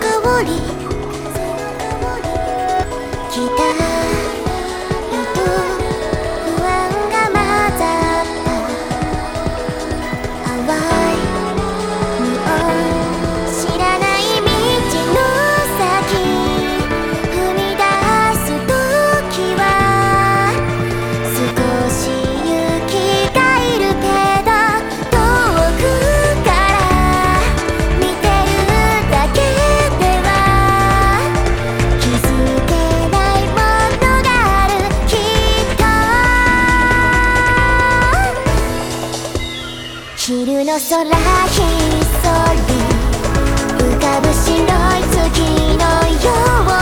香り昼の空ひっそり浮かぶ白い月のよう